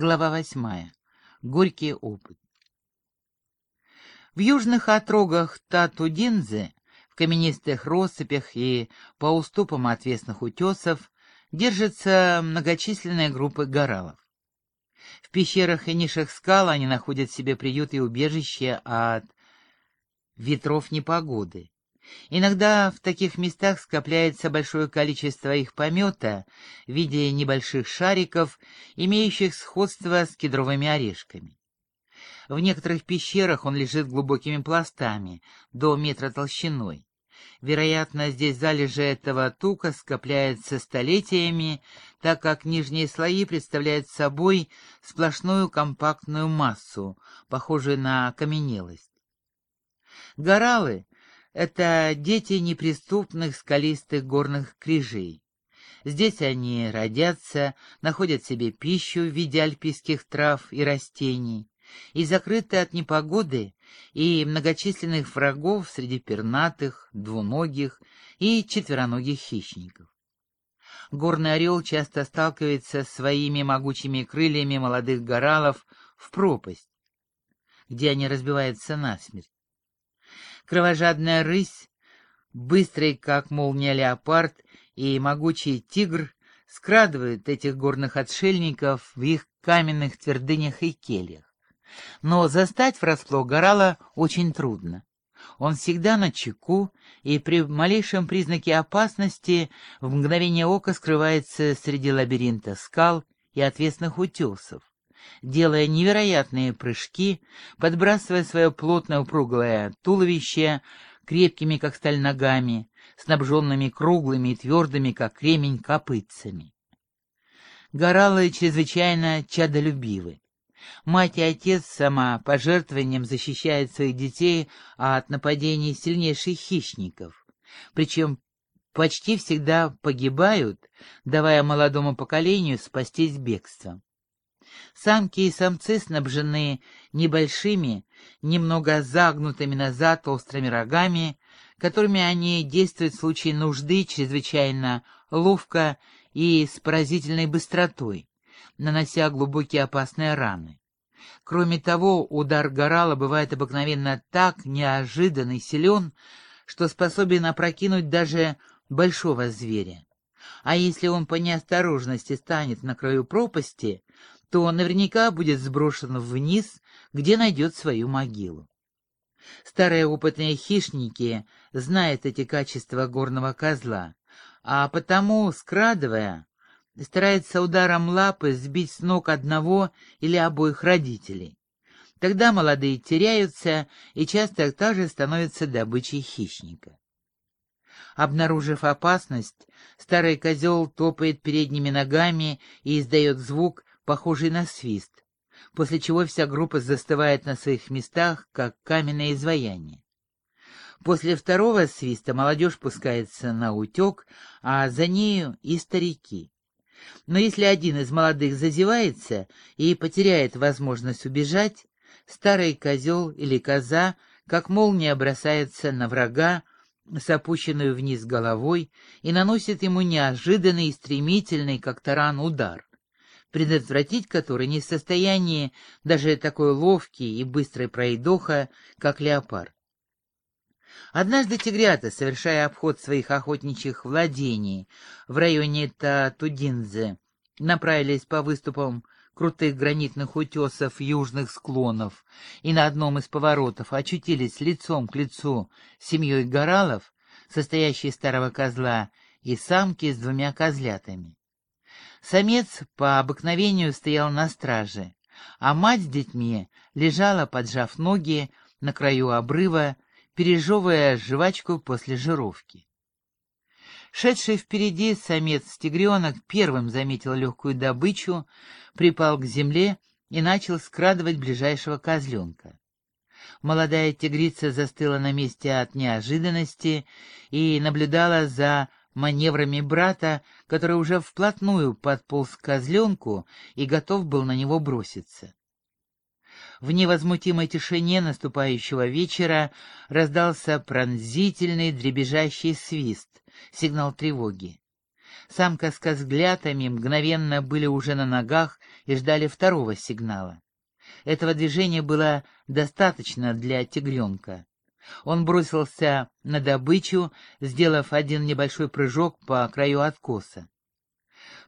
Глава восьмая. Горький опыт. В южных отрогах Тату-Динзе, в каменистых россыпях и по уступам отвесных утесов держатся многочисленные группы горалов. В пещерах и нишах скал они находят себе приют и убежище от ветров непогоды. Иногда в таких местах скопляется большое количество их помета в виде небольших шариков, имеющих сходство с кедровыми орешками. В некоторых пещерах он лежит глубокими пластами, до метра толщиной. Вероятно, здесь залежи этого тука скопляются столетиями, так как нижние слои представляют собой сплошную компактную массу, похожую на каменелость. Горалы это дети неприступных скалистых горных крижей. Здесь они родятся, находят себе пищу в виде альпийских трав и растений, и закрыты от непогоды и многочисленных врагов среди пернатых, двуногих и четвероногих хищников. Горный орел часто сталкивается своими могучими крыльями молодых горалов в пропасть, где они разбиваются насмерть. Кровожадная рысь, быстрый, как молния леопард, и могучий тигр скрадывают этих горных отшельников в их каменных твердынях и кельях. Но застать врасплох Горала очень трудно. Он всегда на чеку, и при малейшем признаке опасности в мгновение ока скрывается среди лабиринта скал и отвесных утесов делая невероятные прыжки, подбрасывая свое плотное упругое туловище крепкими, как сталь, ногами, снабженными круглыми и твердыми, как кремень, копытцами. Горалы чрезвычайно чадолюбивы. Мать и отец сама пожертвованием защищают своих детей от нападений сильнейших хищников, причем почти всегда погибают, давая молодому поколению спастись бегством. Самки и самцы снабжены небольшими, немного загнутыми назад острыми рогами, которыми они действуют в случае нужды чрезвычайно ловко и с поразительной быстротой, нанося глубокие опасные раны. Кроме того, удар горала бывает обыкновенно так неожиданный и силен, что способен опрокинуть даже большого зверя. А если он по неосторожности станет на краю пропасти, то наверняка будет сброшен вниз, где найдет свою могилу. Старые опытные хищники знают эти качества горного козла, а потому, скрадывая, старается ударом лапы сбить с ног одного или обоих родителей. Тогда молодые теряются и часто также становятся добычей хищника. Обнаружив опасность, старый козел топает передними ногами и издает звук, похожий на свист, после чего вся группа застывает на своих местах, как каменное изваяние. После второго свиста молодежь пускается на утек, а за нею и старики. Но если один из молодых зазевается и потеряет возможность убежать, старый козел или коза, как молния, бросается на врага с опущенной вниз головой и наносит ему неожиданный и стремительный, как таран, удар предотвратить который не в состоянии даже такой ловкий и быстрый пройдоха, как леопард. Однажды тигрята, совершая обход своих охотничьих владений в районе Татудинзе, направились по выступам крутых гранитных утесов южных склонов и на одном из поворотов очутились лицом к лицу семьей горалов, состоящей из старого козла, и самки с двумя козлятами. Самец по обыкновению стоял на страже, а мать с детьми лежала, поджав ноги, на краю обрыва, пережевывая жвачку после жировки. Шедший впереди самец-тигренок первым заметил легкую добычу, припал к земле и начал скрадывать ближайшего козленка. Молодая тигрица застыла на месте от неожиданности и наблюдала за маневрами брата, который уже вплотную подполз к козленку и готов был на него броситься. В невозмутимой тишине наступающего вечера раздался пронзительный дребезжащий свист, сигнал тревоги. Самка с козглятами мгновенно были уже на ногах и ждали второго сигнала. Этого движения было достаточно для тигренка. Он бросился на добычу, сделав один небольшой прыжок по краю откоса.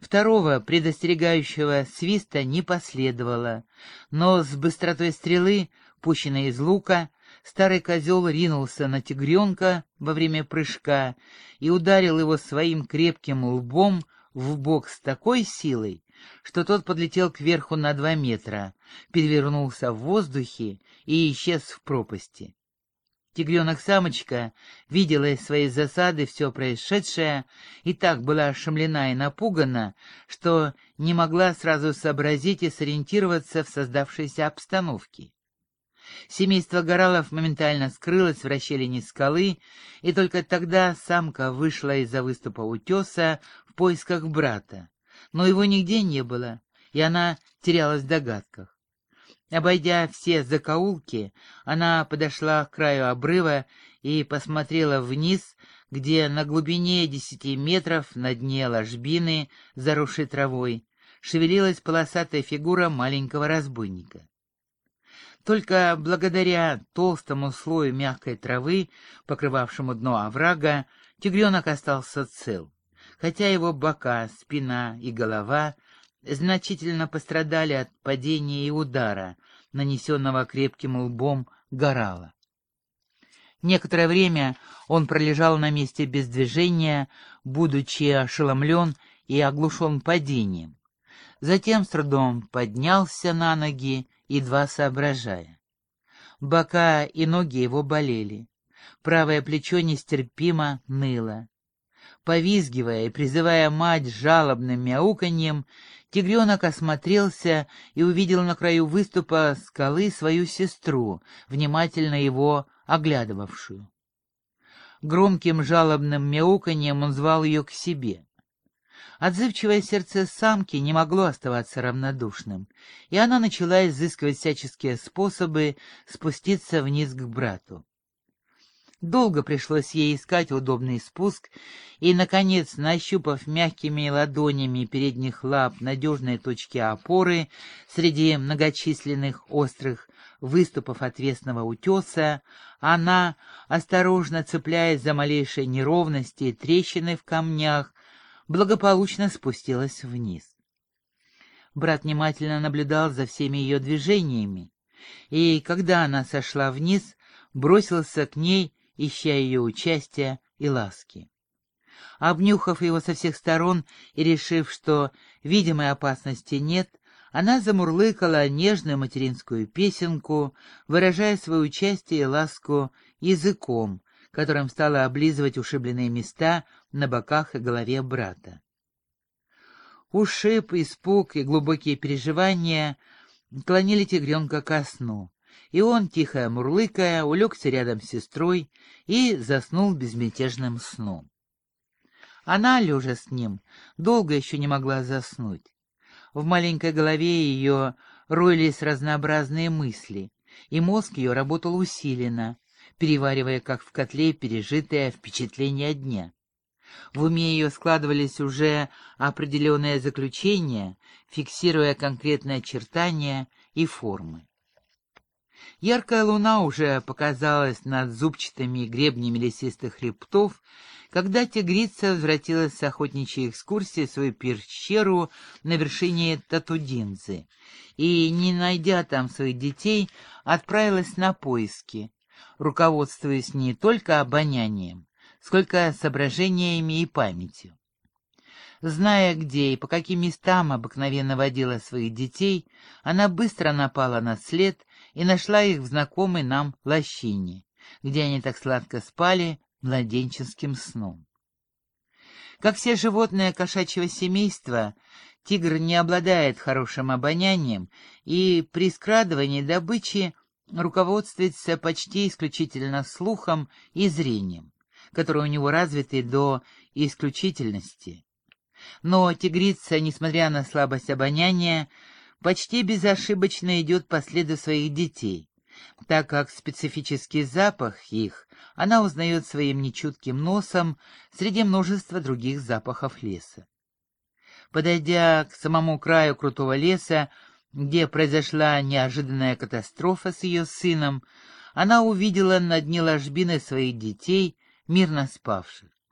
Второго предостерегающего свиста не последовало, но с быстротой стрелы, пущенной из лука, старый козел ринулся на тигренка во время прыжка и ударил его своим крепким лбом в бок с такой силой, что тот подлетел кверху на два метра, перевернулся в воздухе и исчез в пропасти. Тигренок-самочка видела из своей засады все происшедшее и так была ошеломлена и напугана, что не могла сразу сообразить и сориентироваться в создавшейся обстановке. Семейство горалов моментально скрылось в расщелине скалы, и только тогда самка вышла из-за выступа утеса в поисках брата. Но его нигде не было, и она терялась в догадках. Обойдя все закоулки, она подошла к краю обрыва и посмотрела вниз, где на глубине десяти метров на дне ложбины, заросшей травой, шевелилась полосатая фигура маленького разбойника. Только благодаря толстому слою мягкой травы, покрывавшему дно оврага, тигренок остался цел, хотя его бока, спина и голова значительно пострадали от падения и удара, нанесенного крепким лбом горала. Некоторое время он пролежал на месте без движения, будучи ошеломлен и оглушен падением. Затем с трудом поднялся на ноги, едва соображая. Бока и ноги его болели. Правое плечо нестерпимо ныло. Повизгивая и призывая мать жалобным мяуканьем, Тигренок осмотрелся и увидел на краю выступа скалы свою сестру, внимательно его оглядывавшую. Громким жалобным мяуканьем он звал ее к себе. Отзывчивое сердце самки не могло оставаться равнодушным, и она начала изыскивать всяческие способы спуститься вниз к брату. Долго пришлось ей искать удобный спуск, и, наконец, нащупав мягкими ладонями передних лап надежные точки опоры среди многочисленных острых выступов отвесного утеса, она, осторожно цепляясь за малейшие неровности и трещины в камнях, благополучно спустилась вниз. Брат внимательно наблюдал за всеми ее движениями, и, когда она сошла вниз, бросился к ней ища ее участия и ласки. Обнюхав его со всех сторон и решив, что видимой опасности нет, она замурлыкала нежную материнскую песенку, выражая свое участие и ласку языком, которым стала облизывать ушибленные места на боках и голове брата. Ушиб, испуг и глубокие переживания клонили тигренка ко сну, и он, тихо мурлыкая, улегся рядом с сестрой и заснул безмятежным сном. Она, лежа с ним, долго еще не могла заснуть. В маленькой голове ее роились разнообразные мысли, и мозг ее работал усиленно, переваривая, как в котле, пережитое впечатление дня. В уме ее складывались уже определенные заключения, фиксируя конкретные очертания и формы. Яркая луна уже показалась над зубчатыми гребнями лесистых хребтов, когда тигрица возвратилась с охотничьей экскурсии в свою пещеру на вершине Татудинзы и, не найдя там своих детей, отправилась на поиски, руководствуясь не только обонянием, сколько соображениями и памятью. Зная, где и по каким местам обыкновенно водила своих детей, она быстро напала на след и нашла их в знакомой нам лощине, где они так сладко спали младенческим сном. Как все животные кошачьего семейства, тигр не обладает хорошим обонянием и при скрадывании добычи руководствуется почти исключительно слухом и зрением, которые у него развиты до исключительности. Но тигрица, несмотря на слабость обоняния, почти безошибочно идет по следу своих детей, так как специфический запах их она узнает своим нечутким носом среди множества других запахов леса. Подойдя к самому краю крутого леса, где произошла неожиданная катастрофа с ее сыном, она увидела на дне ложбины своих детей, мирно спавших.